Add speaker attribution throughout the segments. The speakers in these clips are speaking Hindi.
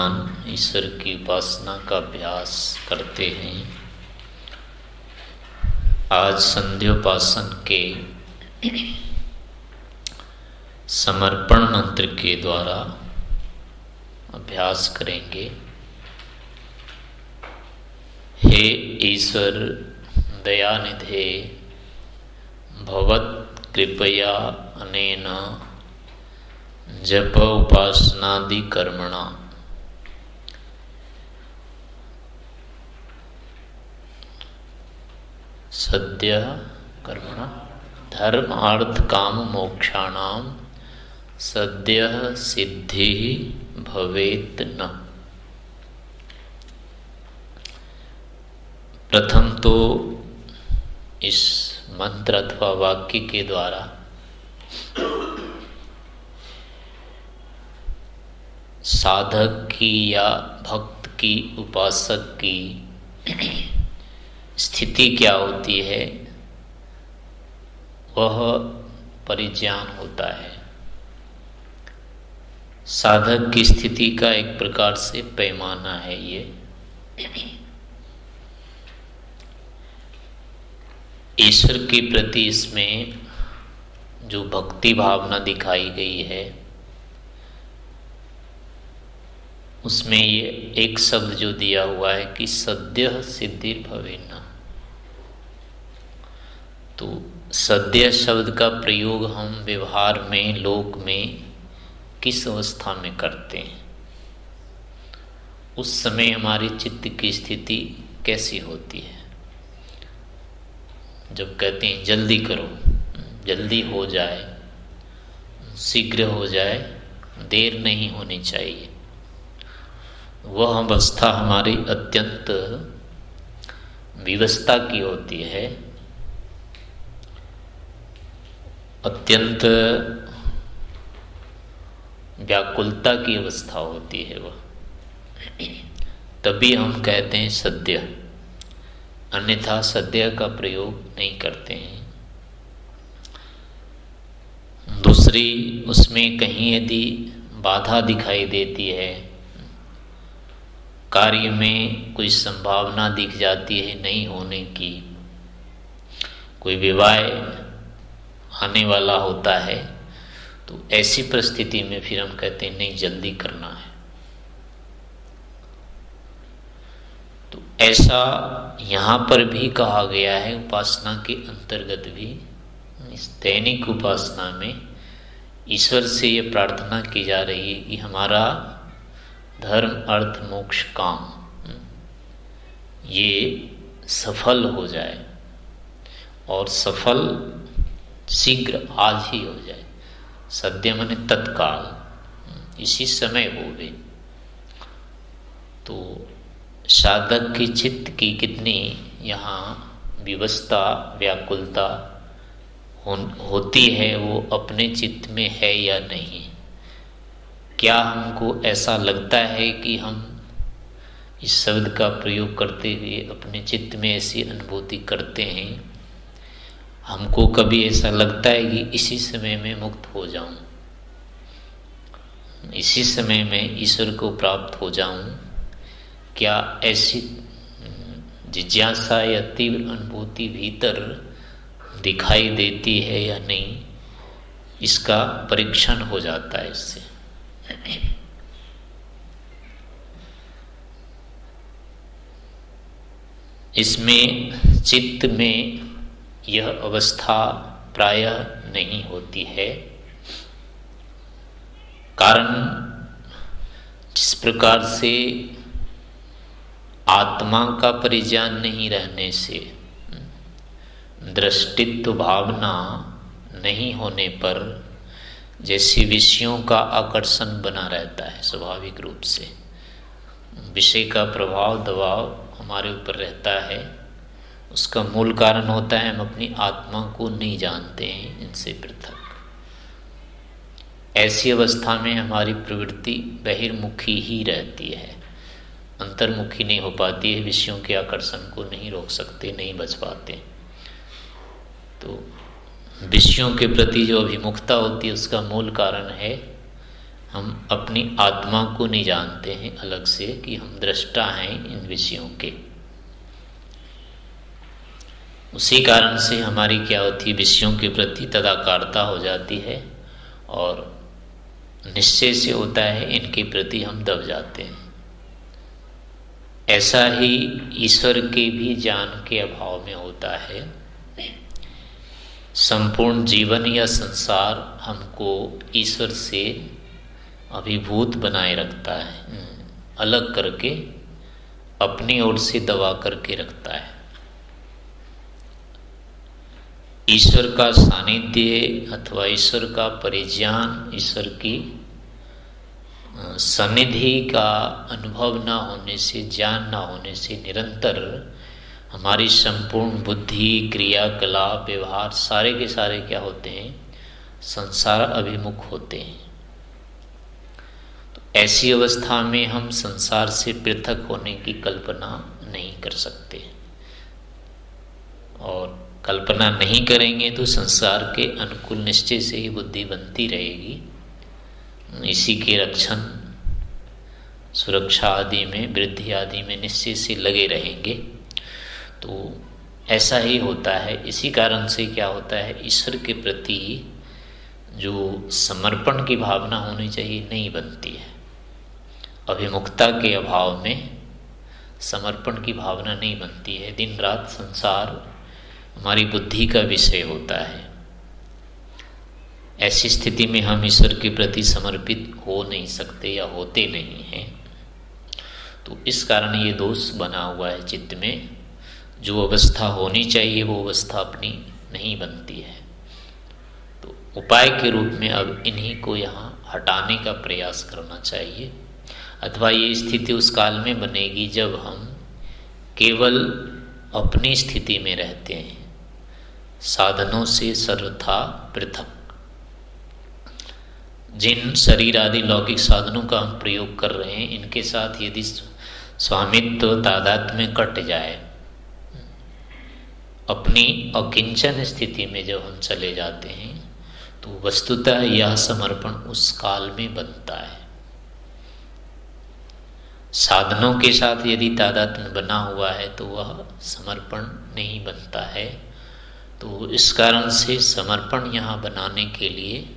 Speaker 1: ध्यान ईश्वर की उपासना का अभ्यास करते हैं। आज संध्योपासन के समर्पण मंत्र के द्वारा अभ्यास करेंगे। हे ईश्वर, दयानिधे, भवत कृपया अनेन जप उपासनादि कर्मणा। सद्य कर्मण धर्म अर्थ काम मोक्षाणाम, सद्य सिद्धि भवेत न। प्रथम तो इस मंत्र अथवा वाक्य के द्वारा साधक की या भक्त की, उपासक की स्थिति क्या होती है, वह परिज्ञान होता है। साधक की स्थिति का एक प्रकार से पैमाना है ये। ईश्वर के प्रति इसमें जो भक्ति भावना दिखाई गई है, उसमें ये एक शब्द जो दिया हुआ है कि सद्य सिद्धि भवेना तो सद्य शब्द का प्रयोग हम व्यवहार में, लोक में किस अवस्था में करते हैं? उस समय हमारी चित्त की स्थिति कैसी होती है? जब कहते हैं, जल्दी करो, जल्दी हो जाए, शीघ्र हो जाए, देर नहीं होनी चाहिए। वह अवस्था हमारी अत्यंत विवस्था की होती है। अत्यंत व्याकुलता की अवस्था होती है वह। तभी हम कहते हैं सद्य। अन्यथा सद्य का प्रयोग नहीं करते हैं। दूसरी, उसमें कहीं यदि बाधा दिखाई देती है, कार्य में कोई संभावना दिख जाती है नहीं होने की, कोई विवाह आने वाला होता है तो ऐसी परिस्थिति में फिर हम कहते हैं, नहीं, जल्दी करना है। तो ऐसा यहाँ पर भी कहा गया है, उपासना के अंतर्गत भी, इस दैनिक उपासना में ईश्वर से ये प्रार्थना की जा रही है कि हमारा धर्म, अर्थ, मोक्ष, काम, ये सफल हो जाए। और सफल शीघ्र आज ही हो जाए। सद्य मने तत्काल। इसी समय हो गए तो साधक की चित्त की कितनी यहाँ व्यवस्था व्याकुलता हो, होती है वो अपने चित्त में है या नहीं? क्या हमको ऐसा लगता है कि हम इस शब्द का प्रयोग करते हुए अपने चित्त में ऐसी अनुभूति करते हैं? हमको कभी ऐसा लगता है कि इसी समय में मुक्त हो जाऊँ। इसी समय में ईश्वर को प्राप्त हो जाऊँ। क्या ऐसी जिज्ञासा या तीव्र अनुभूति भीतर दिखाई देती है या नहीं, इसका परीक्षण हो जाता है इससे। इसमें चित्त में यह अवस्था प्रायः नहीं होती है। कारण जिस प्रकार से आत्मा का परिज्ञान नहीं रहने से, दृष्टित्व भावना नहीं होने पर जैसे विषयों का आकर्षण बना रहता है स्वाभाविक रूप से। विषय का प्रभाव दबाव हमारे ऊपर रहता है। उसका मूल कारण होता है हम अपनी आत्मा को नहीं जानते हैं, इनसे पृथक। ऐसी अवस्था में हमारी प्रवृत्ति बहिर्मुखी ही रहती है। अंतर्मुखी नहीं हो पाती है, विषयों के आकर्षण को नहीं रोक सकते, नहीं बच पाते। तो विषयों के प्रति जो अभिमुखता होती है, उसका मूल कारण है, हम अपनी आत्मा को नहीं जानते हैं, अलग से कि हम दृष्टा हैं इन विषयों के। उसी कारण से हमारी क्या होती है, विषयों के प्रति तदाकारता हो जाती है और निश्चय से होता है, इनके प्रति हम दब जाते हैं। ऐसा ही ईश्वर के भी ज्ञान के अभाव में होता है। संपूर्ण जीवन या संसार हमको ईश्वर से अभिभूत बनाए रखता है। अलग करके, अपनी ओर से दबा करके रखता है। ईश्वर का सानिध्य अथवा ईश्वर का परिज्ञान, ईश्वर की सनिधि का अनुभव ना होने से, ज्ञान ना होने से निरंतर हमारी संपूर्ण बुद्धि, क्रियाकलाप, व्यवहार सारे के सारे क्या होते हैं? संसार अभिमुख होते हैं। तो ऐसी अवस्था में हम संसार से पृथक होने की कल्पना नहीं कर सकते। और कल्पना नहीं करेंगे तो संसार के अनुकूल निश्चय से ही बुद्धि बनती रहेगी। इसी के रक्षण सुरक्षा आदि में, वृद्धि आदि में निश्चय से लगे रहेंगे। तो ऐसा ही होता है। इसी कारण से क्या होता है? ईश्वर के प्रति जो समर्पण की भावना होनी चाहिए नहीं बनती है। अभिमुखता के अभाव में समर्पण की भावना नहीं बनती है। दिन रात संसार हमारी बुद्धि का विषय होता है। ऐसी स्थिति में हम ईश्वर के प्रति समर्पित हो नहीं सकते या होते नहीं हैं। तो इस कारण ये दोष बना हुआ है चित्त में। जो अवस्था होनी चाहिए, वो अवस्था अपनी नहीं बनती है। तो उपाय के रूप में अब इन्हीं को यहाँ हटाने का प्रयास करना चाहिए। अथवा ये स्थिति उस काल में बनेगी जब हम केवल अपनी स्थिति में रहते हैं। साधनों से सर्वथा पृथक। जिन शरीर आदि लौकिक साधनों का हम प्रयोग कर रहे हैं, इनके साथ यदि स्वामित्व तादाद में कट जाए, अपनी अकिंचन स्थिति में जब हम चले जाते हैं तो वस्तुतः यह समर्पण उस काल में बनता है। साधनों के साथ यदि तादात्म्य बना हुआ है तो वह समर्पण नहीं बनता है। तो इस कारण से समर्पण यहाँ बनाने के लिए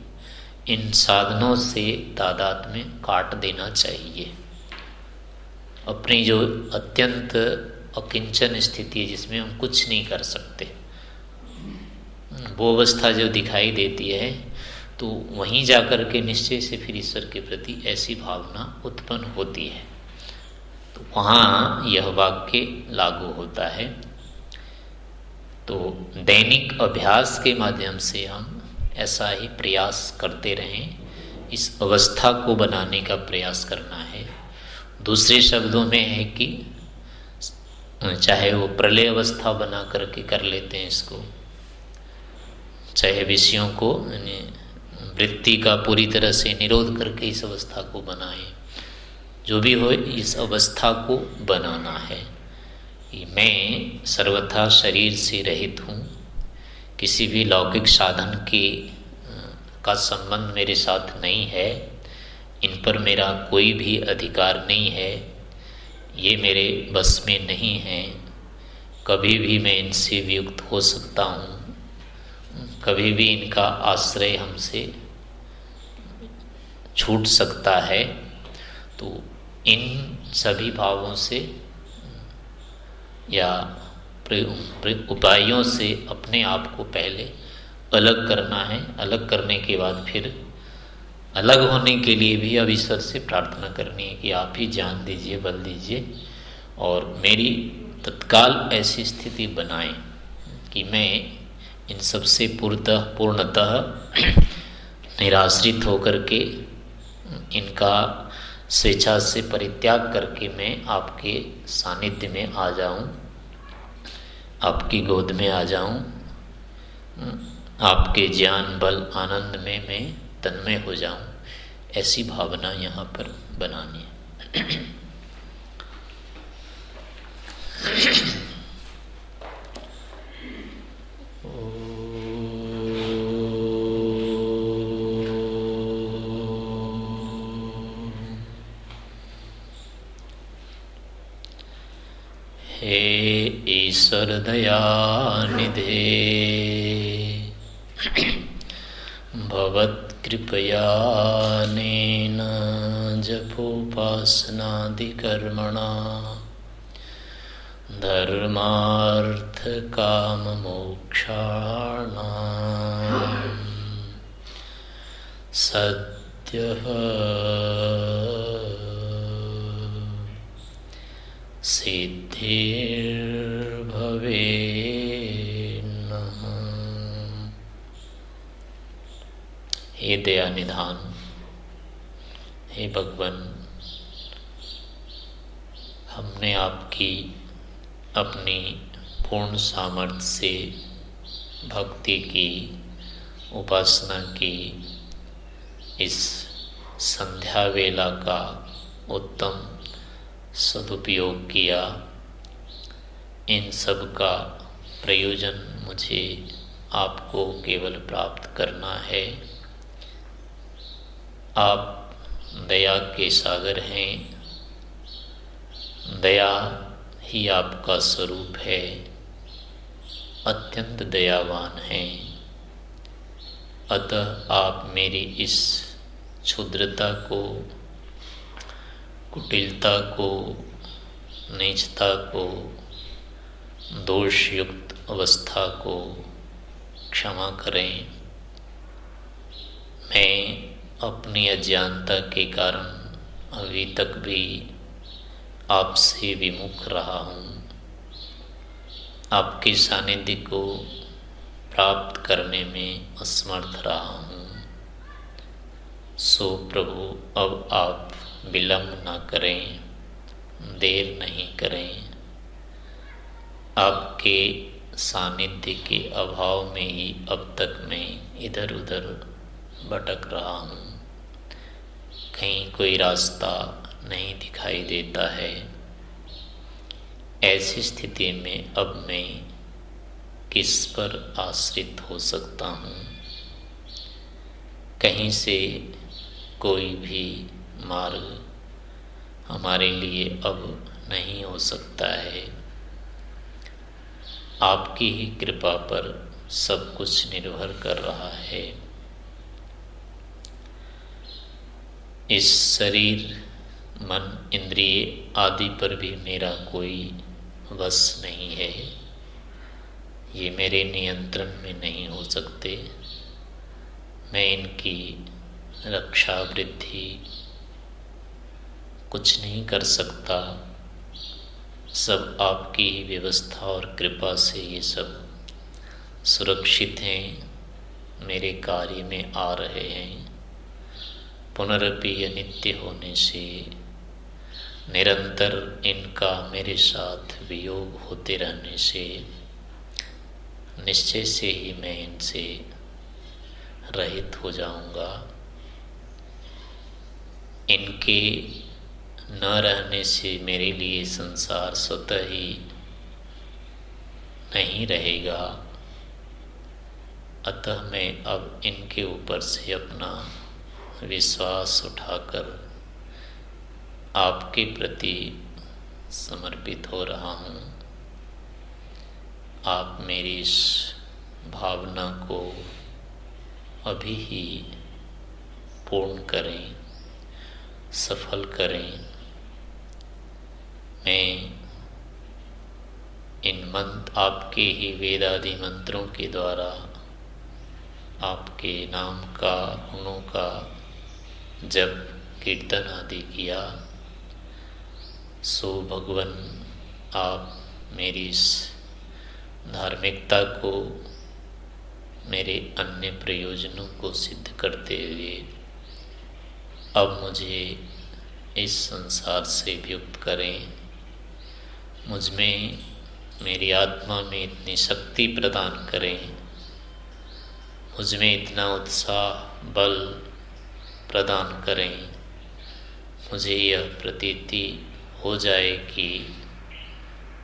Speaker 1: इन साधनों से तादाद में काट देना चाहिए। अपनी जो अत्यंत अकिंचन स्थिति है, जिसमें हम कुछ नहीं कर सकते। वो अवस्था जो दिखाई देती है तो वहीं जाकर के निश्चय से फिर ईश्वर के प्रति ऐसी भावना उत्पन्न होती है। तो वहाँ यह वाक्य लागू होता है। तो दैनिक अभ्यास के माध्यम से हम ऐसा ही प्रयास करते रहें। इस अवस्था को बनाने का प्रयास करना है। दूसरे शब्दों में है कि, चाहे वो प्रलय अवस्था बना करके कर लेते हैं इसको। चाहे विषयों को वृत्ति का पूरी तरह से निरोध करके इस अवस्था को बनाए। जो भी हो, इस अवस्था को बनाना है। मैं सर्वथा शरीर से रहित हूँ। किसी भी लौकिक साधन के का संबंध मेरे साथ नहीं है। इन पर मेरा कोई भी अधिकार नहीं है। ये मेरे बस में नहीं है। कभी भी मैं इनसे वियुक्त हो सकता हूँ। कभी भी इनका आश्रय हमसे छूट सकता है। तो इन सभी भावों से या उपायों से अपने आप को पहले अलग करना है। अलग करने के बाद फिर अलग होने के लिए भी अब ईश्वर से प्रार्थना करनी है कि आप ही जान दीजिए, बल दीजिए और मेरी तत्काल ऐसी स्थिति बनाए कि मैं इन सबसे पूर्णतः पूर्णतः निराश्रित होकर के इनका स्वेच्छा से परित्याग करके मैं आपके सानिध्य में आ जाऊँ, आपकी गोद में आ जाऊँ, आपके ज्ञान, बल, आनंद में मैं तन्मय हो जाऊँ। ऐसी भावना यहाँ पर बनानी है। ईश्वर दया निधे भवत्कृपया नेन जपोपासनादिकर्मणा। धर्मार्थकाममोक्षाणा सद्यः सिद्धिर्भवे हे दया निधान, हे भगवान, हमने आपकी अपनी पूर्ण सामर्थ्य से भक्ति की, उपासना की, इस संध्या वेला का उत्तम सदुपयोग किया। इन सब का प्रयोजन मुझे आपको केवल प्राप्त करना है। आप दया के सागर हैं। दया ही आपका स्वरूप है। अत्यंत दयावान हैं। अतः आप मेरी इस क्षुद्रता को, कुटिलता को, नीचता को दोषयुक्त अवस्था को क्षमा करें। मैं अपनी अज्ञानता के कारण अभी तक भी आपसे विमुख रहा हूँ। आपके सानिध्य को प्राप्त करने में असमर्थ रहा हूँ। सो प्रभु, अब आप विलम्ब ना करें, देर नहीं करें। आपके सानिध्य के अभाव में ही अब तक मैं इधर उधर भटक रहा हूँ। कहीं कोई रास्ता नहीं दिखाई देता है। ऐसी स्थिति में अब मैं किस पर आश्रित हो सकता हूँ? कहीं से कोई भी मार्ग हमारे लिए अब नहीं हो सकता है। आपकी ही कृपा पर सब कुछ निर्भर कर रहा है। इस शरीर, मन, इंद्रिय आदि पर भी मेरा कोई वश नहीं है। ये मेरे नियंत्रण में नहीं हो सकते। मैं इनकी रक्षा वृद्धि कुछ नहीं कर सकता। सब आपकी ही व्यवस्था और कृपा से ये सब सुरक्षित हैं, मेरे कार्य में आ रहे हैं। पुनरपि नित्य होने से निरंतर इनका मेरे साथ वियोग होते रहने से निश्चय से ही मैं इनसे रहित हो जाऊँगा। इनके न रहने से मेरे लिए संसार स्वतः ही नहीं रहेगा। अतः मैं अब इनके ऊपर से अपना विश्वास उठाकर आपके प्रति समर्पित हो रहा हूँ। आप मेरी इस भावना को अभी ही पूर्ण करें, सफल करें। मैं इन मंत्र आपके ही वेदादि मंत्रों के द्वारा आपके नाम का, गुणों का जब कीर्तन आदि किया, सो भगवान, आप मेरी इस धार्मिकता को मेरे अन्य प्रयोजनों को सिद्ध करते हुए, अब मुझे इस संसार से युक्त करें। मुझमें मेरी आत्मा में इतनी शक्ति प्रदान करें। मुझमें इतना उत्साह, बल प्रदान करें। मुझे यह प्रतीति हो जाए कि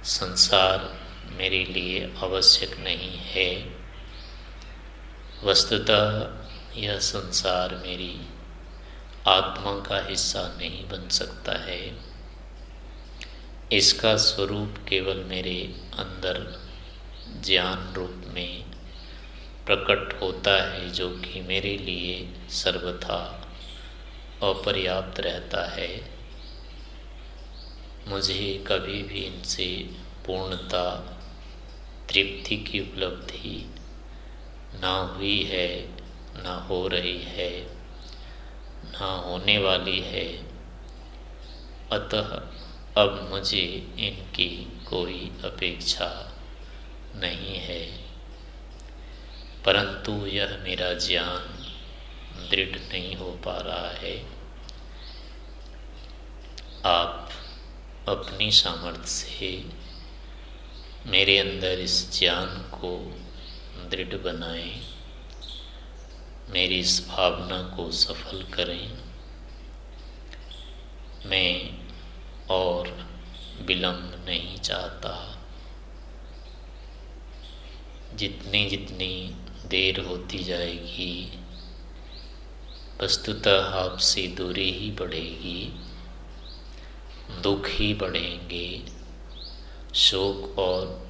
Speaker 1: संसार मेरे लिए आवश्यक नहीं है। वस्तुतः यह संसार मेरी आत्मा का हिस्सा नहीं बन सकता है। इसका स्वरूप केवल मेरे अंदर ज्ञान रूप में प्रकट होता है, जो कि मेरे लिए सर्वथा अपर्याप्त रहता है। मुझे कभी भी इनसे पूर्णता, तृप्ति की उपलब्धि ना हुई है, ना हो रही है, ना होने वाली है। अतः अब मुझे इनकी कोई अपेक्षा नहीं है। परंतु यह मेरा ज्ञान दृढ़ नहीं हो पा रहा है। आप अपनी सामर्थ्य से मेरे अंदर इस ज्ञान को दृढ़ बनाएँ, मेरी इस भावना को सफल करें। मैं और विलंब नहीं चाहता। जितनी जितनी देर होती जाएगी, वस्तुतः आपसे दूरी ही बढ़ेगी, दुख ही बढ़ेंगे, शोक और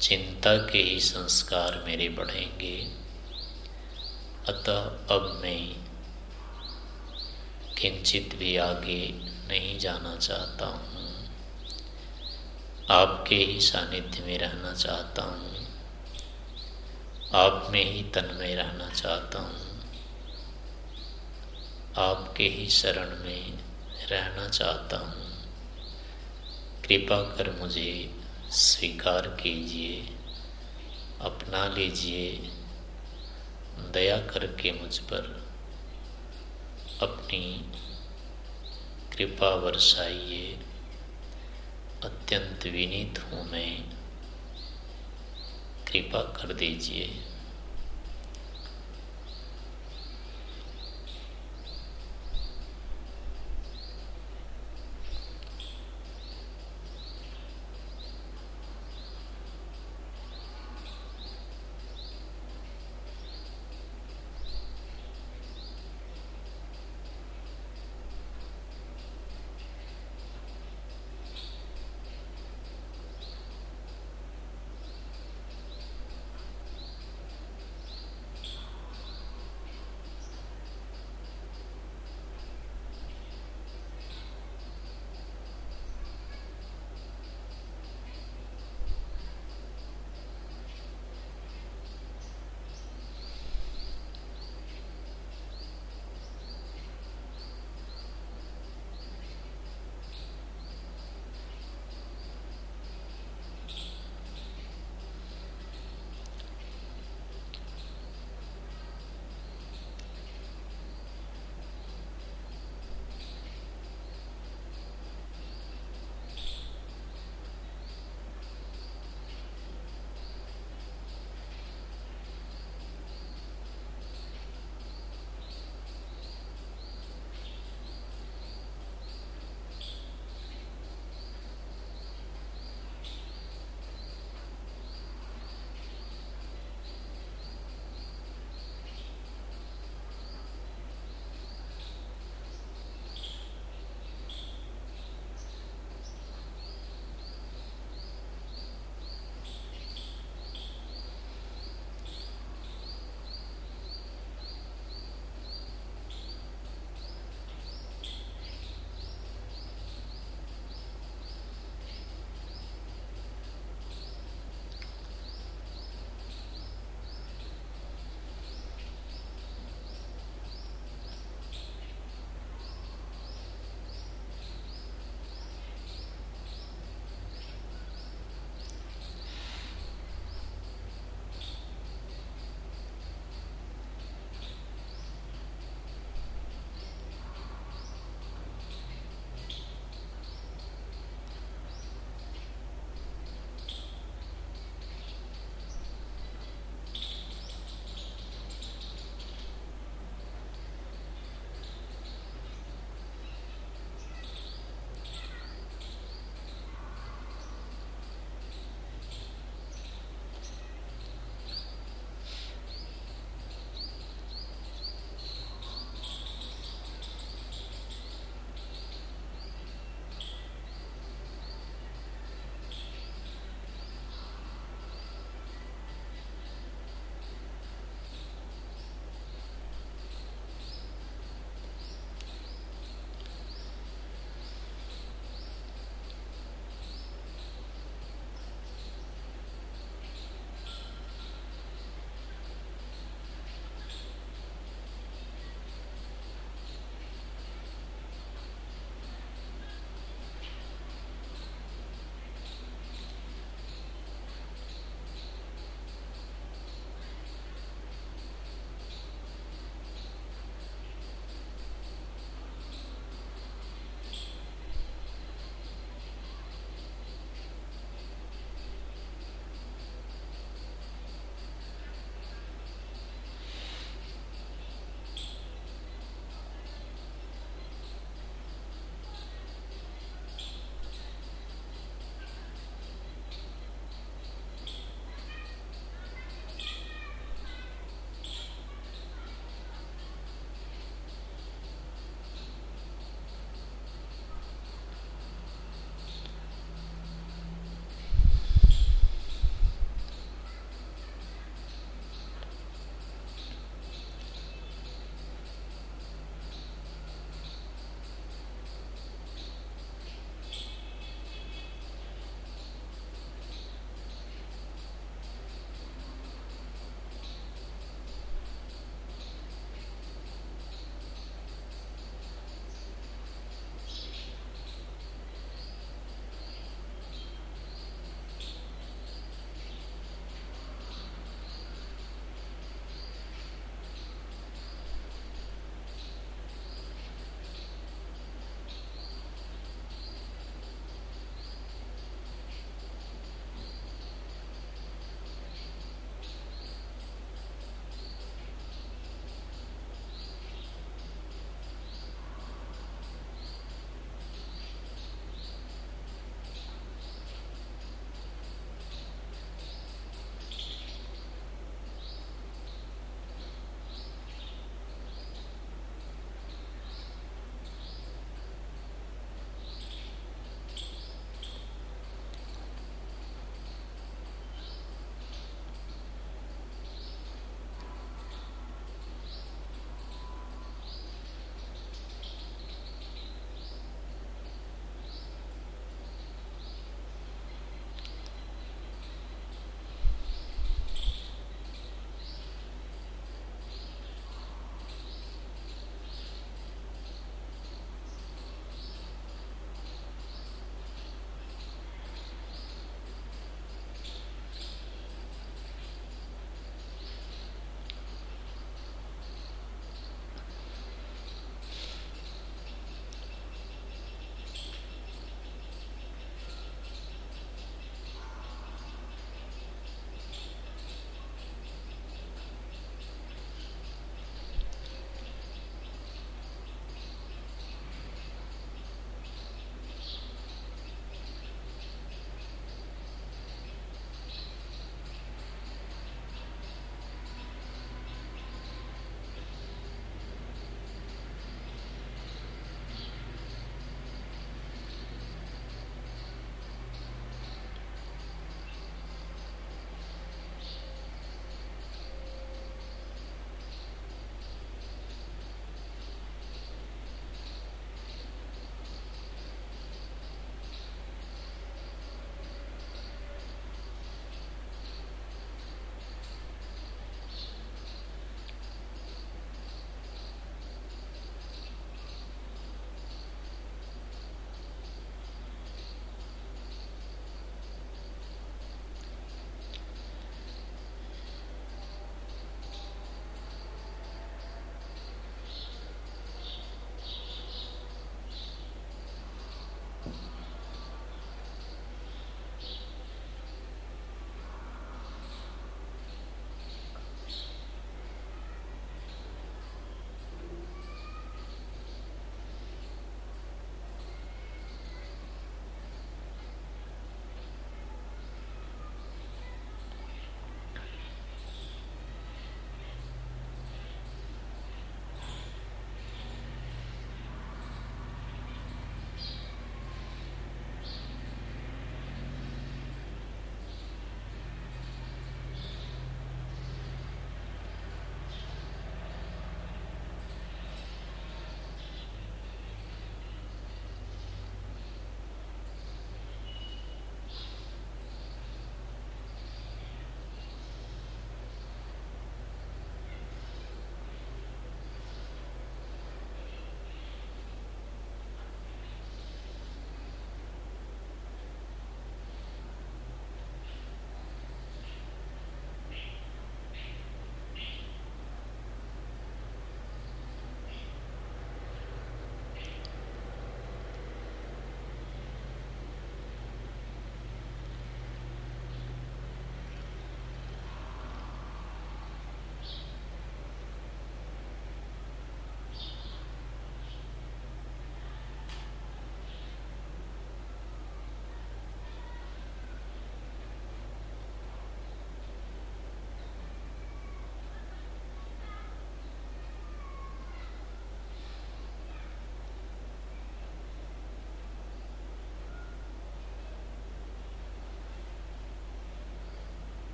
Speaker 1: चिंता के ही संस्कार मेरे बढ़ेंगे। अतः अब मैं किंचित भी आगे नहीं जाना चाहता हूँ। आपके ही सानिध्य में रहना चाहता हूँ। आप में ही तन्मय रहना चाहता हूँ। आपके ही शरण में रहना चाहता हूँ। कृपा कर मुझे स्वीकार कीजिए, अपना लीजिए, दया करके मुझ पर अपनी कृपा वर्षाइए अत्यंत विनीत हूँ मैं। कृपा कर दीजिए।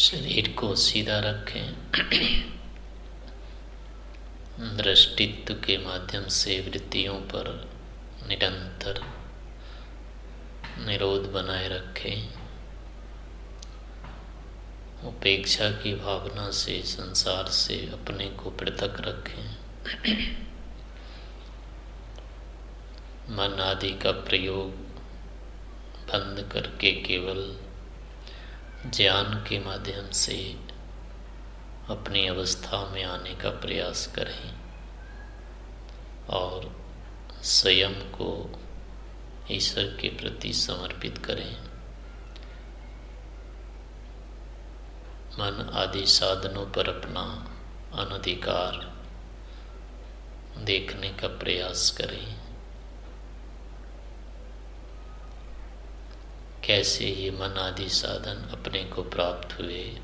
Speaker 1: शरीर को सीधा रखें। दृष्टित्व के माध्यम से वृत्तियों पर निरंतर निरोध बनाए रखें। उपेक्षा की भावना से संसार से अपने को पृथक रखें। मन आदि का प्रयोग बंद करके केवल ज्ञान के माध्यम से अपनी अवस्था में आने का प्रयास करें और स्वयं को ईश्वर के प्रति समर्पित करें। मन आदि साधनों पर अपना अनधिकार देखने का प्रयास करें। कैसे ये मन आदि साधन अपने को प्राप्त हुए,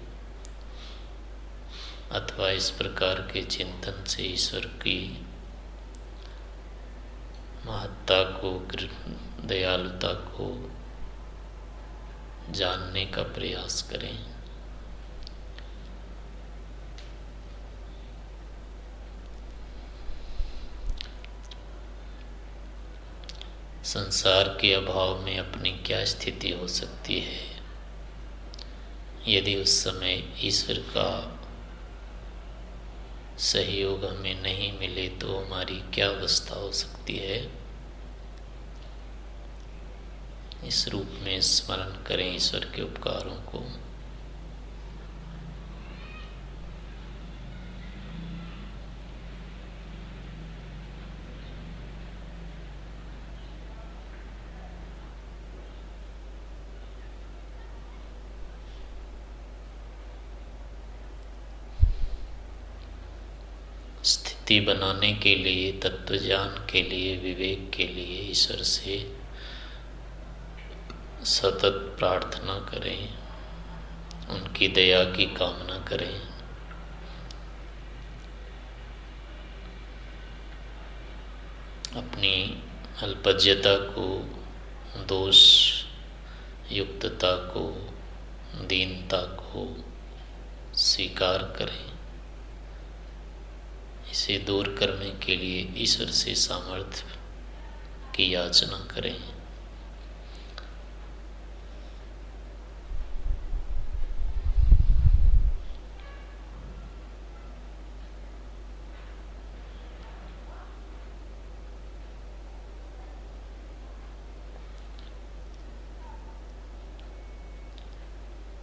Speaker 1: अथवा इस प्रकार के चिंतन से ईश्वर की महत्ता को, दयालुता को जानने का प्रयास करें। संसार के अभाव में अपनी क्या स्थिति हो सकती है? यदि उस समय ईश्वर का सहयोग हमें नहीं मिले तो हमारी क्या अवस्था हो सकती है? इस रूप में स्मरण करें ईश्वर के उपकारों को। स्थिति बनाने के लिए तत्व ज्ञान के लिए, विवेक के लिए ईश्वर से सतत प्रार्थना करें, उनकी दया की कामना करें। अपनी अल्पज्यता को, दोष युक्तता को, दीनता को स्वीकार करें। इसे दूर करने के लिए ईश्वर से सामर्थ्य की याचना करें।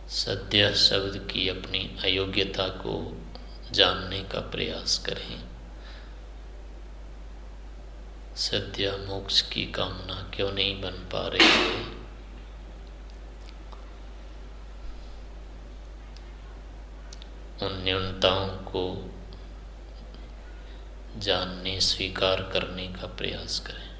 Speaker 1: सद्य शब्द की अपनी अयोग्यता को जानने का प्रयास करें। सद्य मोक्ष की कामना क्यों नहीं बन पा रही है? उन न्यूनताओं को जानने, स्वीकार करने का प्रयास करें।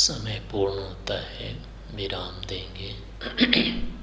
Speaker 1: समय पूर्ण होता है विराम देंगे।